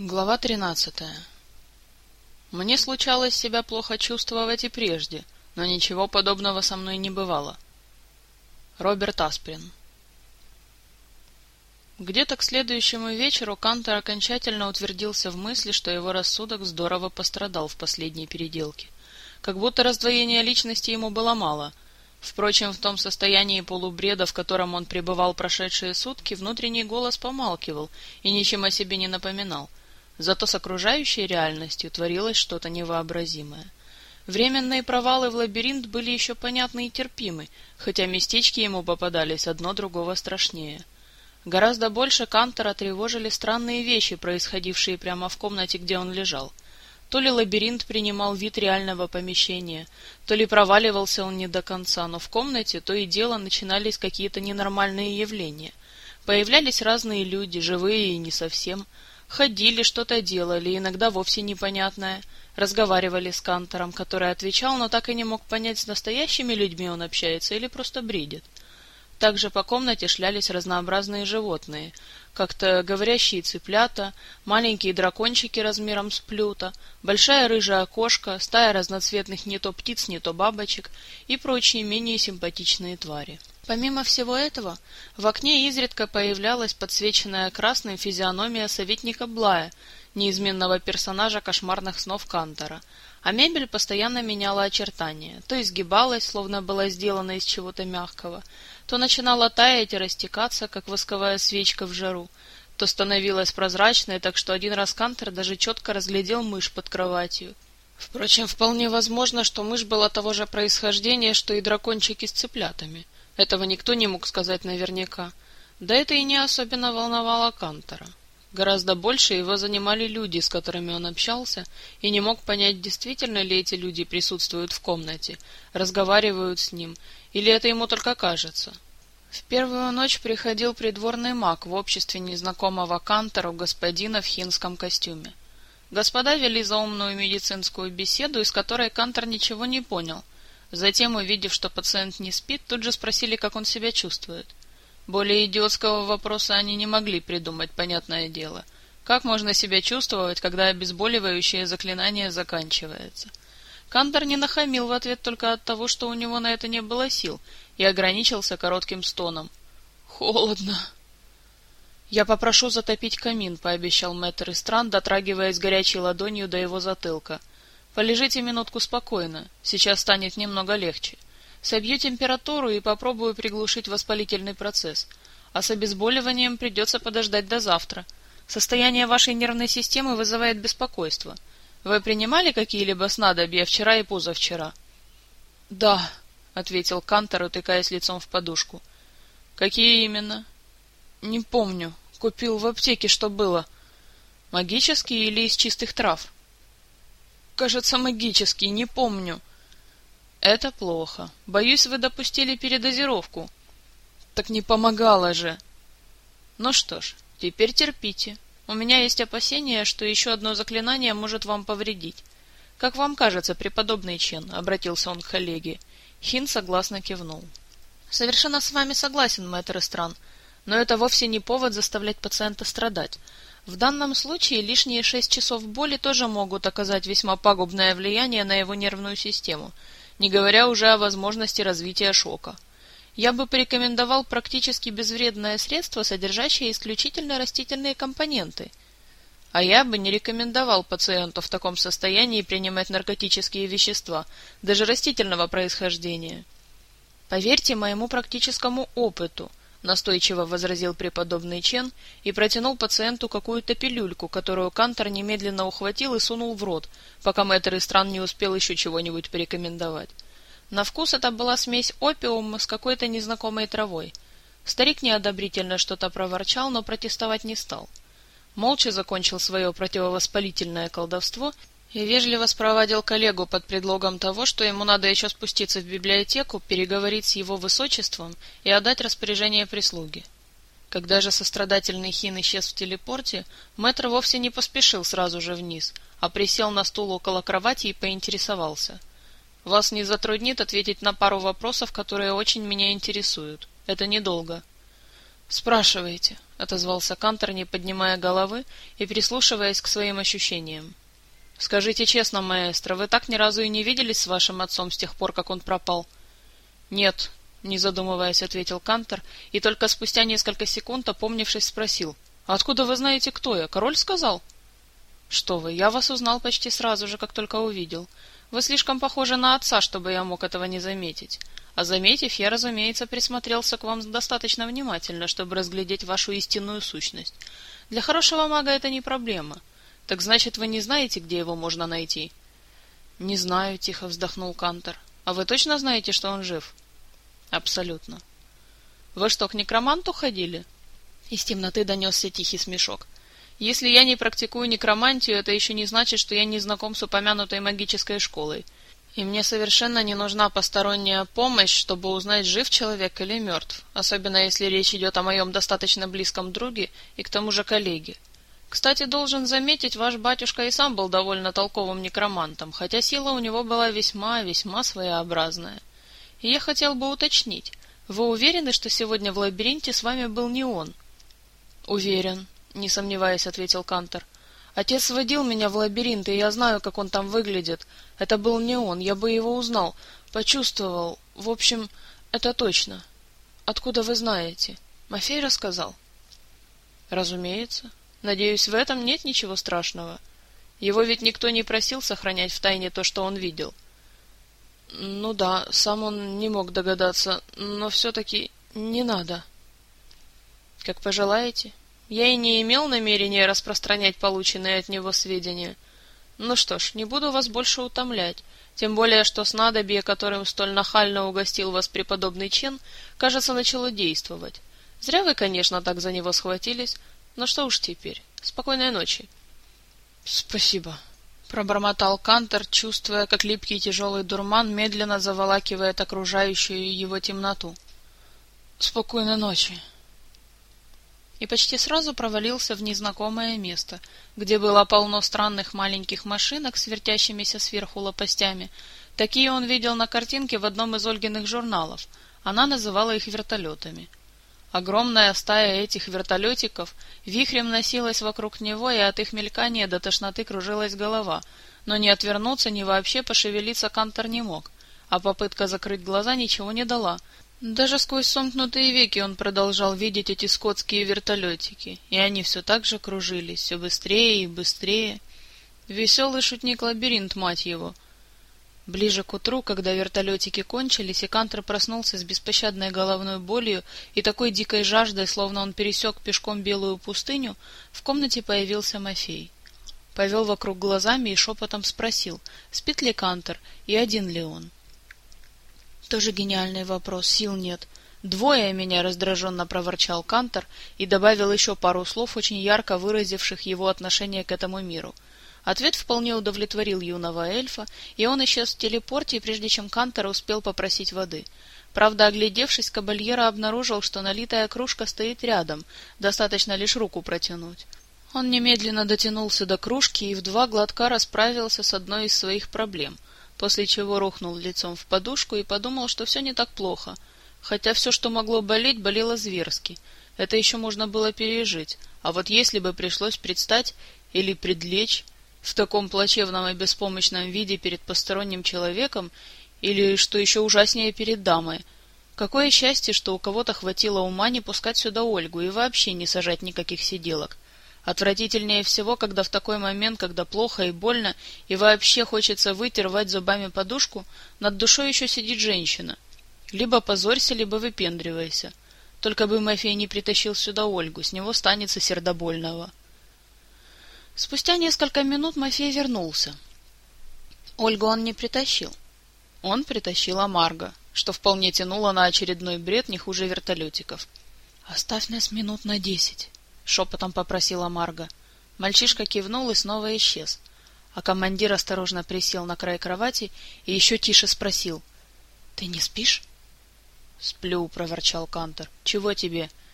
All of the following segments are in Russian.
Глава тринадцатая Мне случалось себя плохо чувствовать и прежде, но ничего подобного со мной не бывало. Роберт Асприн Где-то к следующему вечеру Кантер окончательно утвердился в мысли, что его рассудок здорово пострадал в последней переделке. Как будто раздвоения личности ему было мало — Впрочем, в том состоянии полубреда, в котором он пребывал прошедшие сутки, внутренний голос помалкивал и ничем о себе не напоминал. Зато с окружающей реальностью творилось что-то невообразимое. Временные провалы в лабиринт были еще понятны и терпимы, хотя местечки ему попадались одно другого страшнее. Гораздо больше Кантора тревожили странные вещи, происходившие прямо в комнате, где он лежал. То ли лабиринт принимал вид реального помещения, то ли проваливался он не до конца, но в комнате то и дело начинались какие-то ненормальные явления. Появлялись разные люди, живые и не совсем, Ходили, что-то делали, иногда вовсе непонятное. Разговаривали с Кантором, который отвечал, но так и не мог понять, с настоящими людьми он общается или просто бредит. Также по комнате шлялись разнообразные животные, как-то говорящие цыплята, маленькие дракончики размером с плюта, большая рыжая кошка, стая разноцветных не то птиц, не то бабочек и прочие менее симпатичные твари. Помимо всего этого, в окне изредка появлялась подсвеченная красным физиономия советника Блая, неизменного персонажа кошмарных снов Кантора, а мебель постоянно меняла очертания, то изгибалась, словно была сделана из чего-то мягкого, то начинала таять и растекаться, как восковая свечка в жару, то становилась прозрачной, так что один раз Кантер даже четко разглядел мышь под кроватью. Впрочем, вполне возможно, что мышь была того же происхождения, что и дракончики с цыплятами — этого никто не мог сказать наверняка. Да это и не особенно волновало Кантора. Гораздо больше его занимали люди, с которыми он общался, и не мог понять, действительно ли эти люди присутствуют в комнате, разговаривают с ним, или это ему только кажется. В первую ночь приходил придворный маг в обществе незнакомого Кантору господина в хинском костюме. Господа вели заумную медицинскую беседу, из которой Кантор ничего не понял — Затем, увидев, что пациент не спит, тут же спросили, как он себя чувствует. Более идиотского вопроса они не могли придумать, понятное дело. Как можно себя чувствовать, когда обезболивающее заклинание заканчивается? Кантор не нахамил в ответ только от того, что у него на это не было сил, и ограничился коротким стоном. «Холодно!» «Я попрошу затопить камин», — пообещал мэтр Истран, дотрагиваясь горячей ладонью до его затылка — Полежите минутку спокойно, сейчас станет немного легче. Собью температуру и попробую приглушить воспалительный процесс. А с обезболиванием придется подождать до завтра. Состояние вашей нервной системы вызывает беспокойство. Вы принимали какие-либо снадобья вчера и позавчера? — Да, — ответил Кантор, утыкаясь лицом в подушку. — Какие именно? — Не помню. Купил в аптеке, что было. — Магические или из чистых трав? — Кажется, магический, не помню. Это плохо. Боюсь, вы допустили передозировку. Так не помогало же. Ну что ж, теперь терпите. У меня есть опасение, что еще одно заклинание может вам повредить. Как вам кажется, преподобный Чен, обратился он к коллеге. Хин согласно кивнул. Совершенно с вами согласен, мэтр Стран, но это вовсе не повод заставлять пациента страдать. В данном случае лишние шесть часов боли тоже могут оказать весьма пагубное влияние на его нервную систему, не говоря уже о возможности развития шока. Я бы порекомендовал практически безвредное средство, содержащее исключительно растительные компоненты. А я бы не рекомендовал пациенту в таком состоянии принимать наркотические вещества, даже растительного происхождения. Поверьте моему практическому опыту, — настойчиво возразил преподобный Чен и протянул пациенту какую-то пилюльку, которую Кантор немедленно ухватил и сунул в рот, пока мэтр из стран не успел еще чего-нибудь порекомендовать. На вкус это была смесь опиума с какой-то незнакомой травой. Старик неодобрительно что-то проворчал, но протестовать не стал. Молча закончил свое противовоспалительное колдовство и вежливо спровадил коллегу под предлогом того, что ему надо еще спуститься в библиотеку, переговорить с его высочеством и отдать распоряжение прислуги. Когда же сострадательный Хин исчез в телепорте, мэтр вовсе не поспешил сразу же вниз, а присел на стул около кровати и поинтересовался. «Вас не затруднит ответить на пару вопросов, которые очень меня интересуют. Это недолго». «Спрашивайте», —— отозвался Кантор, не поднимая головы и прислушиваясь к своим ощущениям. — Скажите честно, маэстро, вы так ни разу и не виделись с вашим отцом с тех пор, как он пропал? — Нет, — не задумываясь, ответил Кантор, и только спустя несколько секунд, опомнившись, спросил. — Откуда вы знаете, кто я? Король сказал? — Что вы, я вас узнал почти сразу же, как только увидел. Вы слишком похожи на отца, чтобы я мог этого не заметить. А заметив, я, разумеется, присмотрелся к вам достаточно внимательно, чтобы разглядеть вашу истинную сущность. Для хорошего мага это не проблема. Так значит, вы не знаете, где его можно найти? — Не знаю, — тихо вздохнул Кантор. — А вы точно знаете, что он жив? — Абсолютно. — Вы что, к некроманту ходили? Из темноты донесся тихий смешок. — Если я не практикую некромантию, это еще не значит, что я не знаком с упомянутой магической школой. — и мне совершенно не нужна посторонняя помощь, чтобы узнать, жив человек или мертв, особенно если речь идет о моем достаточно близком друге и к тому же коллеге. Кстати, должен заметить, ваш батюшка и сам был довольно толковым некромантом, хотя сила у него была весьма-весьма своеобразная. И я хотел бы уточнить, вы уверены, что сегодня в лабиринте с вами был не он? — Уверен, — не сомневаясь, ответил Кантор. — Отец водил меня в лабиринт, и я знаю, как он там выглядит. Это был не он, я бы его узнал, почувствовал. В общем, это точно. Откуда вы знаете? Мафей рассказал? Разумеется. Надеюсь, в этом нет ничего страшного. Его ведь никто не просил сохранять в тайне то, что он видел. Ну да, сам он не мог догадаться, но все-таки не надо. Как пожелаете. Я и не имел намерения распространять полученные от него сведения. Ну что ж, не буду вас больше утомлять, тем более, что снадобье, которым столь нахально угостил вас преподобный Чен, кажется, начало действовать. Зря вы, конечно, так за него схватились, но что уж теперь. Спокойной ночи. — Спасибо, — пробормотал Кантор, чувствуя, как липкий тяжелый дурман медленно заволакивает окружающую его темноту. — Спокойной ночи и почти сразу провалился в незнакомое место, где было полно странных маленьких машинок с вертящимися сверху лопастями. Такие он видел на картинке в одном из Ольгиных журналов. Она называла их вертолетами. Огромная стая этих вертолетиков вихрем носилась вокруг него, и от их мелькания до тошноты кружилась голова, но ни отвернуться, ни вообще пошевелиться Кантор не мог, а попытка закрыть глаза ничего не дала — даже сквозь сомкнутые веки он продолжал видеть эти скотские вертолетики, и они все так же кружились, все быстрее и быстрее. Веселый шутник-лабиринт, мать его! Ближе к утру, когда вертолетики кончились, и Кантер проснулся с беспощадной головной болью и такой дикой жаждой, словно он пересек пешком белую пустыню, в комнате появился Мафей. Повел вокруг глазами и шепотом спросил, спит ли Кантер и один ли он. — тоже гениальный вопрос, сил нет. Двое меня раздраженно проворчал Кантор и добавил еще пару слов, очень ярко выразивших его отношение к этому миру. Ответ вполне удовлетворил юного эльфа, и он исчез в телепорте, прежде чем Кантор успел попросить воды. Правда, оглядевшись, Кабальера обнаружил, что налитая кружка стоит рядом, достаточно лишь руку протянуть. Он немедленно дотянулся до кружки и в два глотка расправился с одной из своих проблем — после чего рухнул лицом в подушку и подумал, что все не так плохо, хотя все, что могло болеть, болело зверски. Это еще можно было пережить, а вот если бы пришлось предстать или предлечь в таком плачевном и беспомощном виде перед посторонним человеком, или, что еще ужаснее, перед дамой, какое счастье, что у кого-то хватило ума не пускать сюда Ольгу и вообще не сажать никаких сиделок. Отвратительнее всего, когда в такой момент, когда плохо и больно, и вообще хочется выйти, рвать зубами подушку, над душой еще сидит женщина. Либо позорься, либо выпендривайся. Только бы Мафия не притащил сюда Ольгу, с него станется сердобольного. Спустя несколько минут Мафей вернулся. Ольгу он не притащил. Он притащил Амарго, что вполне тянуло на очередной бред не хуже вертолетиков. «Оставь нас минут на десять», шепотом попросила Марга. Мальчишка кивнул и снова исчез. А командир осторожно присел на край кровати и еще тише спросил. — Ты не спишь? — Сплю, — проворчал Кантор. — Чего тебе? —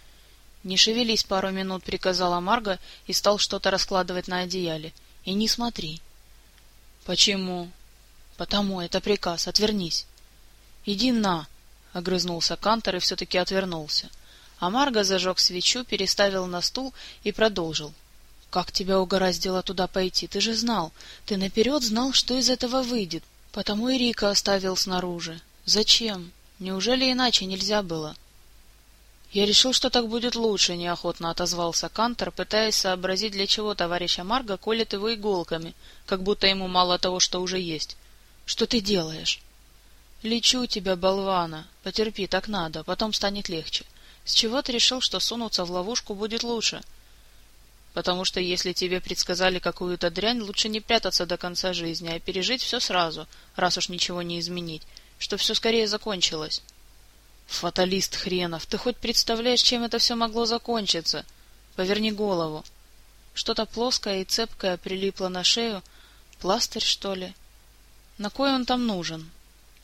Не шевелись пару минут, — приказала Марга и стал что-то раскладывать на одеяле. — И не смотри. — Почему? — Потому, это приказ, отвернись. — Иди на! — огрызнулся Кантор и все-таки отвернулся. — А Марго зажег свечу, переставил на стул и продолжил. «Как тебя угораздило туда пойти? Ты же знал. Ты наперед знал, что из этого выйдет. Потому и Рика оставил снаружи. Зачем? Неужели иначе нельзя было?» «Я решил, что так будет лучше», — неохотно отозвался Кантор, пытаясь сообразить, для чего товарища Марга колет его иголками, как будто ему мало того, что уже есть. «Что ты делаешь?» «Лечу тебя, болвана. Потерпи, так надо, потом станет легче. С чего ты решил, что сунуться в ловушку будет лучше?» «Потому что если тебе предсказали какую-то дрянь, лучше не прятаться до конца жизни, а пережить все сразу, раз уж ничего не изменить, чтоб все скорее закончилось». Фаталист хренов, ты хоть представляешь, чем это все могло закончиться? Поверни голову. Что-то плоское и цепкое прилипло на шею. Пластырь, что ли? На кой он там нужен?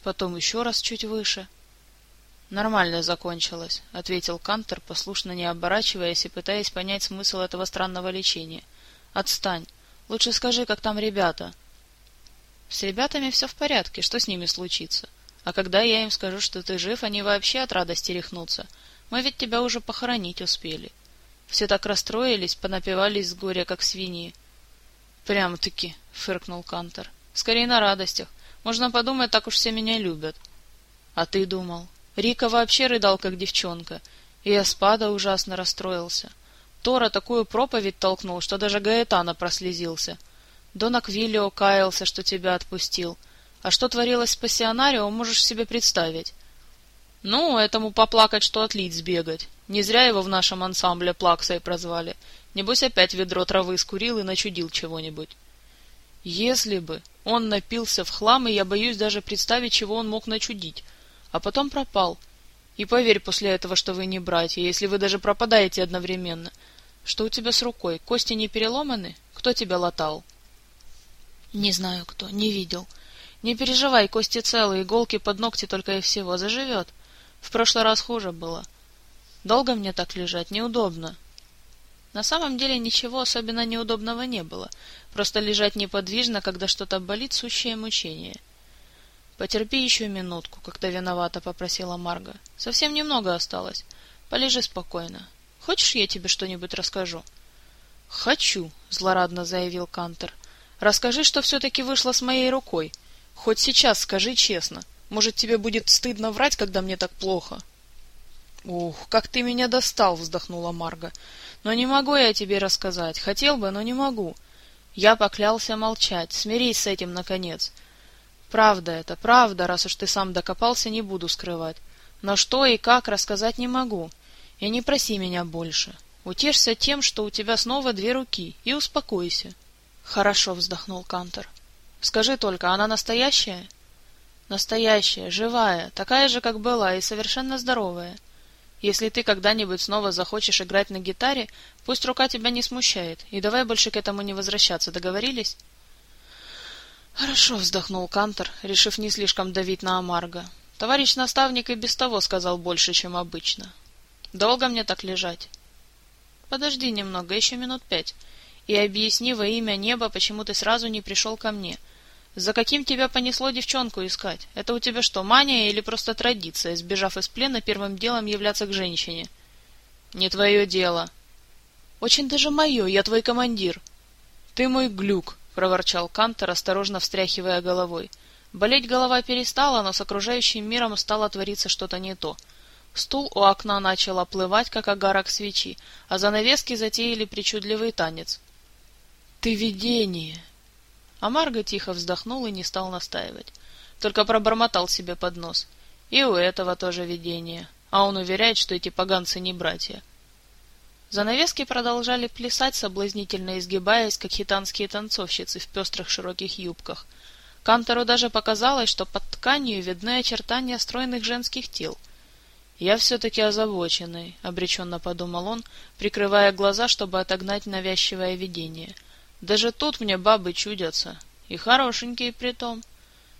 Потом еще раз чуть выше. Нормально закончилось, ответил Кантер, послушно не оборачиваясь и пытаясь понять смысл этого странного лечения. Отстань. Лучше скажи, как там ребята. С ребятами все в порядке, что с ними случится? — а когда я им скажу, что ты жив, они вообще от радости рехнутся. Мы ведь тебя уже похоронить успели. Все так расстроились, понапивались с горя, как свиньи. Прям-таки, фыркнул Кантор. Скорее на радостях. Можно подумать, так уж все меня любят. А ты думал? Рика вообще рыдал, как девчонка. И Аспада ужасно расстроился. Тора такую проповедь толкнул, что даже Гаэтана прослезился. Дон Аквилио каялся, что тебя отпустил — а что творилось с пассионарио, можешь себе представить. Ну, этому поплакать, что отлить сбегать. Не зря его в нашем ансамбле плаксой прозвали. Небось опять ведро травы скурил и начудил чего-нибудь. Если бы он напился в хлам, и я боюсь даже представить, чего он мог начудить. А потом пропал. И поверь после этого, что вы не братья, если вы даже пропадаете одновременно. Что у тебя с рукой? Кости не переломаны? Кто тебя латал? Не знаю кто, не видел. — не переживай, кости целые, иголки под ногти только и всего, заживет. В прошлый раз хуже было. Долго мне так лежать неудобно. На самом деле ничего особенно неудобного не было. Просто лежать неподвижно, когда что-то болит, сущее мучение. Потерпи еще минутку, как-то виновато попросила Марга. Совсем немного осталось. Полежи спокойно. Хочешь, я тебе что-нибудь расскажу? Хочу, злорадно заявил Кантер. Расскажи, что все-таки вышло с моей рукой. Хоть сейчас скажи честно. Может, тебе будет стыдно врать, когда мне так плохо? Ух, как ты меня достал, вздохнула Марга. Но не могу я тебе рассказать. Хотел бы, но не могу. Я поклялся молчать. Смирись с этим наконец. Правда это, правда, раз уж ты сам докопался, не буду скрывать. Но что и как рассказать не могу. И не проси меня больше. Утешься тем, что у тебя снова две руки, и успокойся. Хорошо, вздохнул Кантор. Скажи только, она настоящая? Настоящая, живая, такая же, как была, и совершенно здоровая. Если ты когда-нибудь снова захочешь играть на гитаре, пусть рука тебя не смущает, и давай больше к этому не возвращаться, договорились? Хорошо, вздохнул Кантор, решив не слишком давить на Амарго. Товарищ наставник и без того сказал больше, чем обычно. Долго мне так лежать? Подожди немного, еще минут пять, и объясни во имя неба, почему ты сразу не пришел ко мне — за каким тебя понесло девчонку искать? Это у тебя что, мания или просто традиция, сбежав из плена, первым делом являться к женщине? Не твое дело. Очень даже мое, я твой командир. Ты мой глюк, проворчал Кантор, осторожно встряхивая головой. Болеть голова перестала, но с окружающим миром стало твориться что-то не то. Стул у окна начал оплывать, как огарок свечи, а занавески затеяли причудливый танец. — Ты видение! А Марго тихо вздохнул и не стал настаивать. Только пробормотал себе под нос. И у этого тоже видение. А он уверяет, что эти поганцы не братья. Занавески продолжали плясать, соблазнительно изгибаясь, как хитанские танцовщицы в пестрых широких юбках. Кантору даже показалось, что под тканью видны очертания стройных женских тел. «Я все-таки озабоченный», — обреченно подумал он, прикрывая глаза, чтобы отогнать навязчивое видение — даже тут мне бабы чудятся. И хорошенькие притом.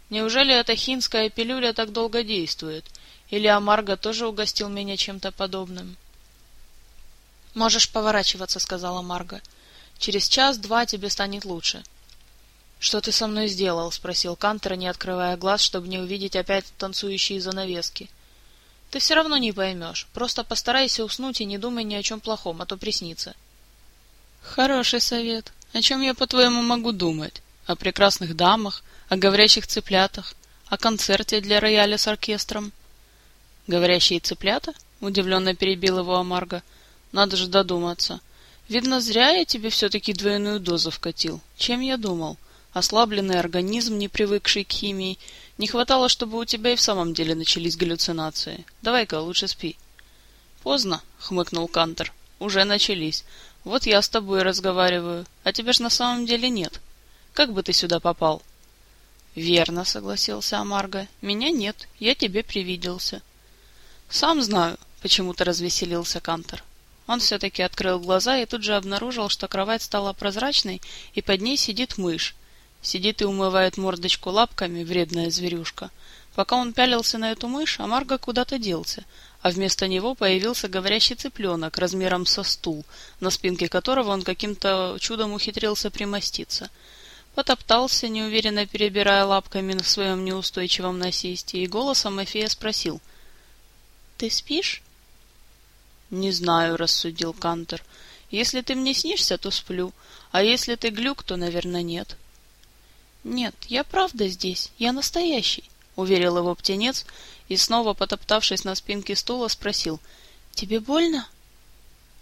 Неужели эта хинская пилюля так долго действует? Или Амарго тоже угостил меня чем-то подобным? «Можешь поворачиваться», — сказала Марга. «Через час-два тебе станет лучше». «Что ты со мной сделал?» — спросил Кантер, не открывая глаз, чтобы не увидеть опять танцующие занавески. Ты все равно не поймешь. Просто постарайся уснуть и не думай ни о чем плохом, а то приснится. Хороший совет. О чем я, по-твоему, могу думать? О прекрасных дамах, о говорящих цыплятах, о концерте для рояля с оркестром. Говорящие цыплята? Удивленно перебил его Амарго. Надо же додуматься. Видно, зря я тебе все-таки двойную дозу вкатил. Чем я думал? Ослабленный организм, не привыкший к химии, не хватало, чтобы у тебя и в самом деле начались галлюцинации. Давай-ка, лучше спи. Поздно, хмыкнул Кантер. Уже начались. Вот я с тобой разговариваю, а тебя ж на самом деле нет. Как бы ты сюда попал? Верно, согласился Амарго. Меня нет, я тебе привиделся. Сам знаю, почему-то развеселился Кантер. Он все-таки открыл глаза и тут же обнаружил, что кровать стала прозрачной, и под ней сидит мышь, Сидит и умывает мордочку лапками, вредная зверюшка. Пока он пялился на эту мышь, Амарго куда-то делся, а вместо него появился говорящий цыпленок размером со стул, на спинке которого он каким-то чудом ухитрился примоститься. Потоптался, неуверенно перебирая лапками на своем неустойчивом насесте, и голосом Эфея спросил. — Ты спишь? — Не знаю, — рассудил Кантер. — Если ты мне снишься, то сплю, а если ты глюк, то, наверное, нет. — «Нет, я правда здесь, я настоящий», — уверил его птенец и, снова потоптавшись на спинке стула, спросил. «Тебе больно?»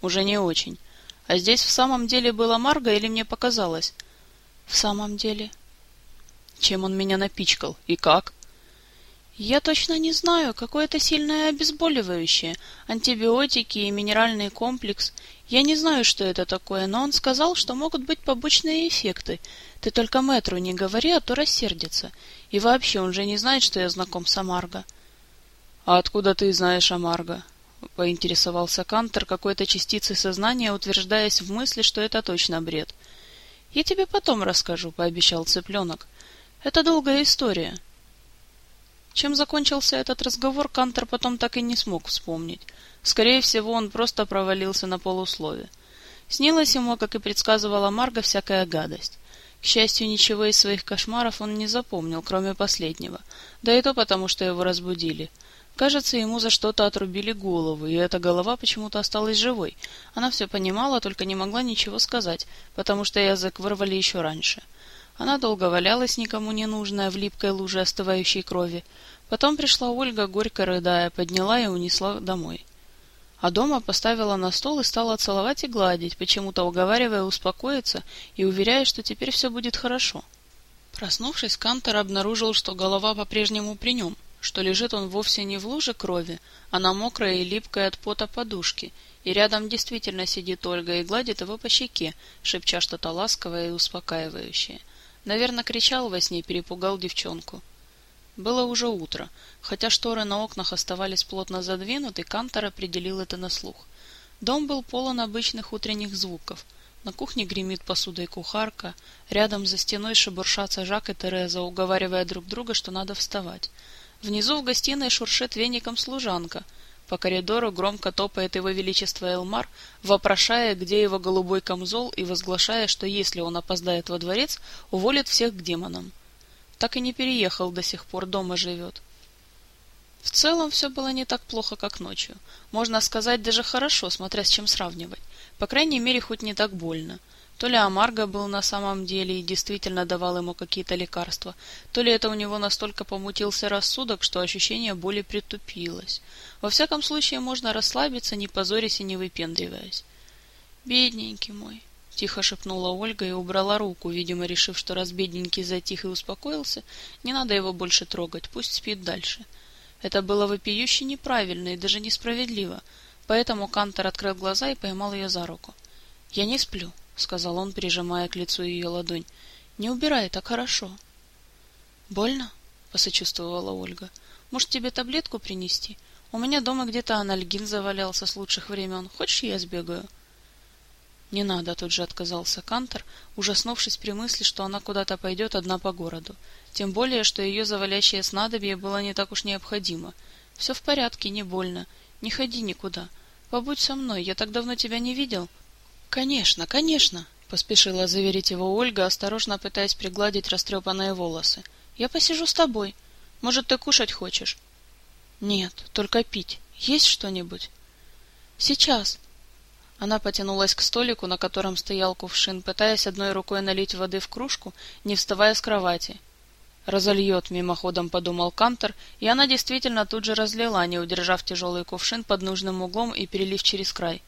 «Уже не очень. А здесь в самом деле было Марго или мне показалось?» «В самом деле». «Чем он меня напичкал? И как?» Я точно не знаю, какое-то сильное обезболивающее, антибиотики и минеральный комплекс. Я не знаю, что это такое, но он сказал, что могут быть побочные эффекты. Ты только мэтру не говори, а то рассердится. И вообще, он же не знает, что я знаком с Амарго. — А откуда ты знаешь Амарго? — поинтересовался Кантер какой-то частицей сознания, утверждаясь в мысли, что это точно бред. — Я тебе потом расскажу, — пообещал цыпленок. — Это долгая история. — чем закончился этот разговор, Кантер потом так и не смог вспомнить. Скорее всего, он просто провалился на полуслове. Снилась ему, как и предсказывала Марга, всякая гадость. К счастью, ничего из своих кошмаров он не запомнил, кроме последнего. Да и то потому, что его разбудили. Кажется, ему за что-то отрубили голову, и эта голова почему-то осталась живой. Она все понимала, только не могла ничего сказать, потому что язык вырвали еще раньше. — она долго валялась, никому не нужная, в липкой луже остывающей крови. Потом пришла Ольга, горько рыдая, подняла и унесла домой. А дома поставила на стол и стала целовать и гладить, почему-то уговаривая успокоиться и уверяя, что теперь все будет хорошо. Проснувшись, Кантор обнаружил, что голова по-прежнему при нем, что лежит он вовсе не в луже крови, а на мокрой и липкой от пота подушке, и рядом действительно сидит Ольга и гладит его по щеке, шепча что-то ласковое и успокаивающее. Наверное, кричал во сне, перепугал девчонку. Было уже утро. Хотя шторы на окнах оставались плотно задвинуты, Кантор определил это на слух. Дом был полон обычных утренних звуков. На кухне гремит посудой кухарка, рядом за стеной шебуршатся Жак и Тереза, уговаривая друг друга, что надо вставать. Внизу в гостиной шуршит веником служанка — по коридору громко топает его величество Элмар, вопрошая, где его голубой камзол, и возглашая, что если он опоздает во дворец, уволит всех к демонам. Так и не переехал до сих пор, дома живет. В целом все было не так плохо, как ночью. Можно сказать, даже хорошо, смотря с чем сравнивать. По крайней мере, хоть не так больно. То ли Амарго был на самом деле и действительно давал ему какие-то лекарства, то ли это у него настолько помутился рассудок, что ощущение боли притупилось. Во всяком случае, можно расслабиться, не позорясь и не выпендриваясь. «Бедненький мой!» — тихо шепнула Ольга и убрала руку, видимо, решив, что раз бедненький затих и успокоился, не надо его больше трогать, пусть спит дальше. Это было вопиюще неправильно и даже несправедливо, поэтому Кантор открыл глаза и поймал ее за руку. «Я не сплю», — сказал он, прижимая к лицу ее ладонь. — Не убирай, так хорошо. — Больно? — посочувствовала Ольга. — Может, тебе таблетку принести? У меня дома где-то анальгин завалялся с лучших времен. Хочешь, я сбегаю? — Не надо, — тут же отказался Кантор, ужаснувшись при мысли, что она куда-то пойдет одна по городу. Тем более, что ее завалящее снадобье было не так уж необходимо. Все в порядке, не больно. Не ходи никуда. Побудь со мной, я так давно тебя не видел. — «Конечно, конечно!» — поспешила заверить его Ольга, осторожно пытаясь пригладить растрепанные волосы. «Я посижу с тобой. Может, ты кушать хочешь?» Нет, только пить. Есть что-нибудь? Сейчас. Она потянулась к столику, на котором стоял кувшин, пытаясь одной рукой налить воды в кружку, не вставая с кровати. Разольет, мимоходом подумал Кантор, и она действительно тут же разлила, не удержав тяжелый кувшин под нужным углом и перелив через край.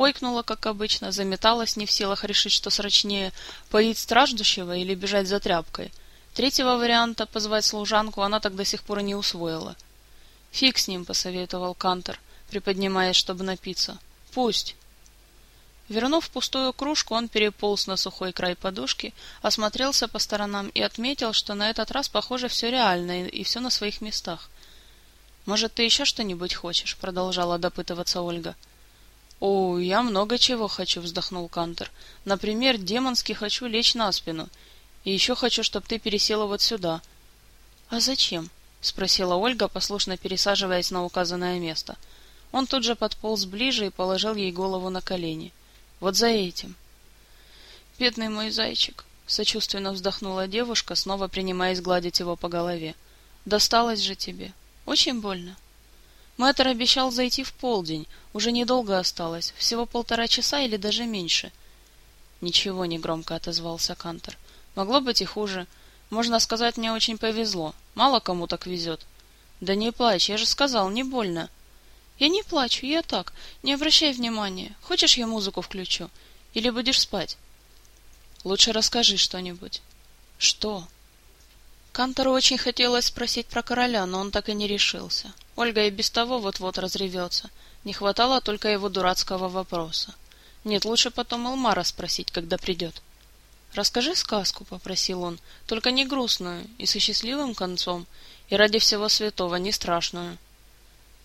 Ойкнула, как обычно, заметалась, не в силах решить, что срочнее, поить страждущего или бежать за тряпкой. Третьего варианта, позвать служанку, она так до сих пор и не усвоила. «Фиг с ним», — посоветовал Кантор, приподнимаясь, чтобы напиться. «Пусть». Вернув пустую кружку, он переполз на сухой край подушки, осмотрелся по сторонам и отметил, что на этот раз, похоже, все реально и все на своих местах. «Может, ты еще что-нибудь хочешь?» — продолжала допытываться Ольга. «О, я много чего хочу», — вздохнул Кантер. «Например, демонски хочу лечь на спину. И еще хочу, чтобы ты пересела вот сюда». «А зачем?» — спросила Ольга, послушно пересаживаясь на указанное место. Он тут же подполз ближе и положил ей голову на колени. Вот за этим. Бедный мой зайчик, сочувственно вздохнула девушка, снова принимаясь гладить его по голове. Досталось же тебе. Очень больно. Мэтр обещал зайти в полдень. Уже недолго осталось, всего полтора часа или даже меньше. Ничего, не громко отозвался Кантор. Могло быть и хуже. Можно сказать, мне очень повезло. Мало кому так везет. Да не плачь, я же сказал, не больно. Я не плачу, я так. Не обращай внимания. Хочешь, я музыку включу? Или будешь спать? Лучше расскажи что-нибудь. Что? Кантору очень хотелось спросить про короля, но он так и не решился. Ольга и без того вот-вот разревется. Не хватало только его дурацкого вопроса. Нет, лучше потом Элмара спросить, когда придет. «Расскажи сказку», — попросил он, — «только не грустную и со счастливым концом, и ради всего святого не страшную».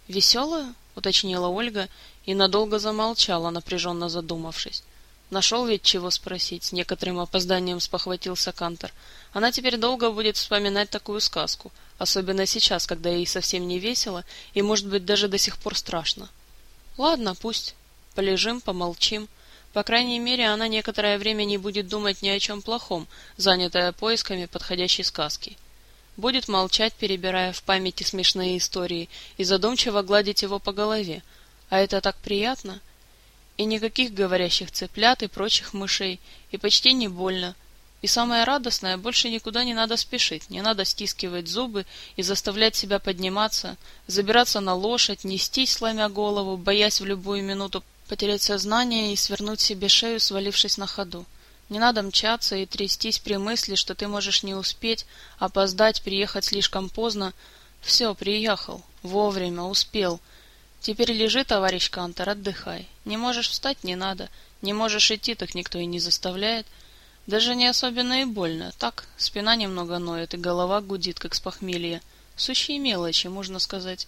«Веселую?» — уточнила Ольга и надолго замолчала, напряженно задумавшись. Нашел ведь чего спросить, с некоторым опозданием спохватился Кантор. Она теперь долго будет вспоминать такую сказку, особенно сейчас, когда ей совсем не весело и, может быть, даже до сих пор страшно. Ладно, пусть. Полежим, помолчим. По крайней мере, она некоторое время не будет думать ни о чем плохом, занятая поисками подходящей сказки будет молчать, перебирая в памяти смешные истории, и задумчиво гладить его по голове. А это так приятно. И никаких говорящих цыплят и прочих мышей, и почти не больно. И самое радостное, больше никуда не надо спешить, не надо стискивать зубы и заставлять себя подниматься, забираться на лошадь, нестись, сломя голову, боясь в любую минуту потерять сознание и свернуть себе шею, свалившись на ходу. Не надо мчаться и трястись при мысли, что ты можешь не успеть, опоздать, приехать слишком поздно. Все, приехал. Вовремя, успел. Теперь лежи, товарищ Кантор, отдыхай. Не можешь встать — не надо. Не можешь идти, так никто и не заставляет. Даже не особенно и больно. Так, спина немного ноет, и голова гудит, как с похмелья. Сущие мелочи, можно сказать.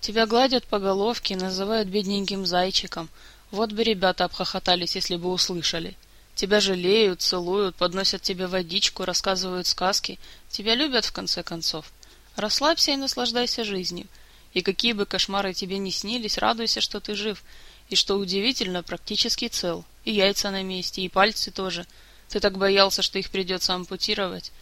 Тебя гладят по головке, называют бедненьким зайчиком. Вот бы ребята обхохотались, если бы услышали. Тебя жалеют, целуют, подносят тебе водичку, рассказывают сказки. Тебя любят, в конце концов. Расслабься и наслаждайся жизнью. И какие бы кошмары тебе ни снились, радуйся, что ты жив. И что удивительно, практически цел. И яйца на месте, и пальцы тоже. Ты так боялся, что их придется ампутировать.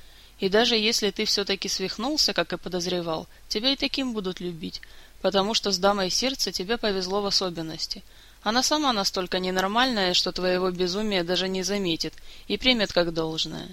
И даже если ты все-таки свихнулся, как и подозревал, тебя и таким будут любить, потому что с дамой сердца тебе повезло в особенности — она сама настолько ненормальная, что твоего безумия даже не заметит и примет как должное.